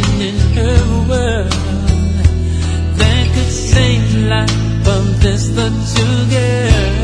in her world that could save the life of this little girl.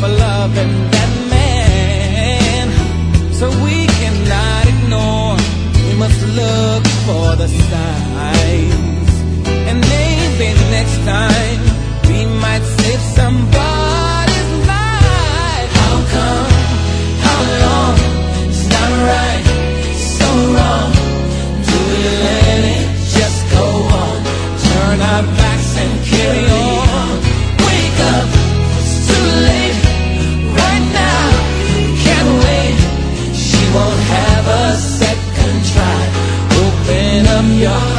for loving that man. So we cannot ignore, we must look for the signs. yeah.